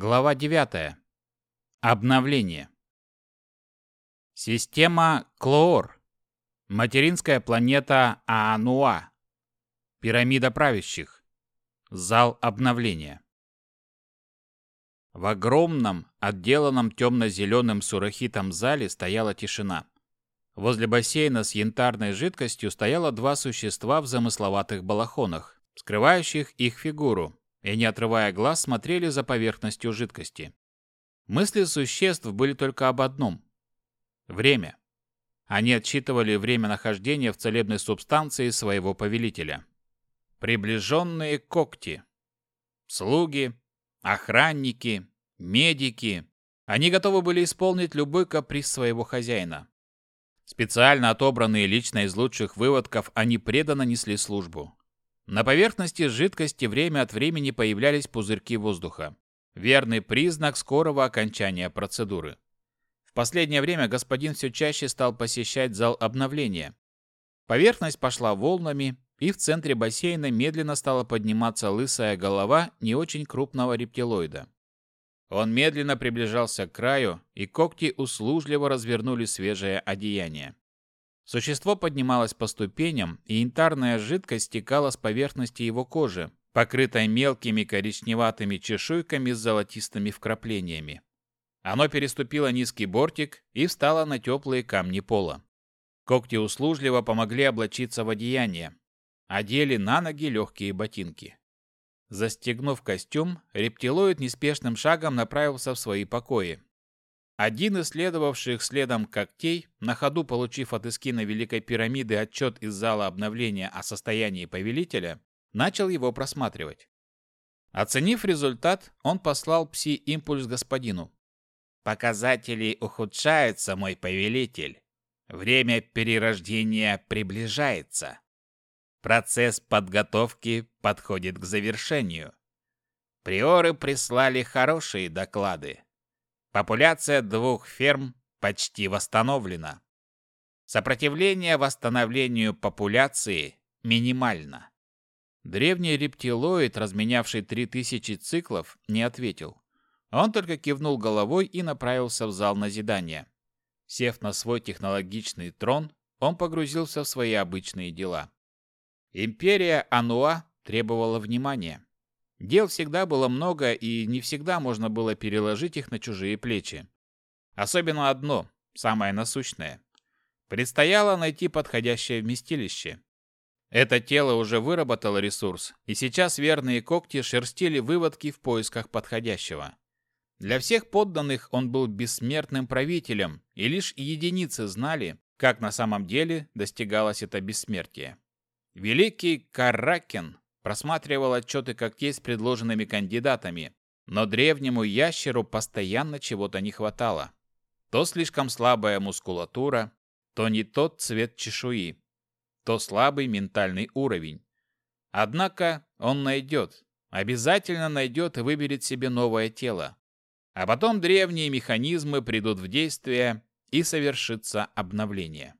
Глава 9. Обновление. Система Клоор. Материнская планета Аануа. Пирамида правящих. Зал обновления. В огромном, отделанном темно-зеленым сурахитом зале стояла тишина. Возле бассейна с янтарной жидкостью стояло два существа в замысловатых балахонах, скрывающих их фигуру, и, не отрывая глаз, смотрели за поверхностью жидкости. Мысли существ были только об одном – время. Они отсчитывали время нахождения в целебной субстанции своего повелителя. Приближенные когти. Слуги, охранники, медики. Они готовы были исполнить любой каприз своего хозяина. Специально отобранные лично из лучших выводков, они преданно несли службу. На поверхности жидкости время от времени появлялись пузырьки воздуха. Верный признак скорого окончания процедуры. В последнее время господин все чаще стал посещать зал обновления. Поверхность пошла волнами, и в центре бассейна медленно стала подниматься лысая голова не очень крупного рептилоида. Он медленно приближался к краю, и когти услужливо развернули свежее одеяние. Существо поднималось по ступеням, и янтарная жидкость стекала с поверхности его кожи, покрытой мелкими коричневатыми чешуйками с золотистыми вкраплениями. Оно переступило низкий бортик и встало на теплые камни пола. Когти услужливо помогли облачиться в одеяние. Одели на ноги легкие ботинки. Застегнув костюм, рептилоид неспешным шагом направился в свои покои, один из следовавших следом когтей, на ходу получив от Искина Великой Пирамиды отчет из зала обновления о состоянии повелителя, начал его просматривать. Оценив результат, он послал пси-импульс господину. «Показатели ухудшаются, мой повелитель. Время перерождения приближается. Процесс подготовки подходит к завершению. Приоры прислали хорошие доклады. Популяция двух ферм почти восстановлена. Сопротивление восстановлению популяции минимально. Древний рептилоид, разменявший 3000 циклов, не ответил. Он только кивнул головой и направился в зал назидания. Сев на свой технологичный трон, он погрузился в свои обычные дела. Империя Ануа требовала внимания. Дел всегда было много, и не всегда можно было переложить их на чужие плечи. Особенно одно, самое насущное. Предстояло найти подходящее вместилище. Это тело уже выработало ресурс, и сейчас верные когти шерстили выводки в поисках подходящего. Для всех подданных он был бессмертным правителем, и лишь единицы знали, как на самом деле достигалось это бессмертие. Великий Каракен просматривал отчеты когтей с предложенными кандидатами, но древнему ящеру постоянно чего-то не хватало. То слишком слабая мускулатура, то не тот цвет чешуи, то слабый ментальный уровень. Однако он найдет, обязательно найдет и выберет себе новое тело. А потом древние механизмы придут в действие и совершится обновление.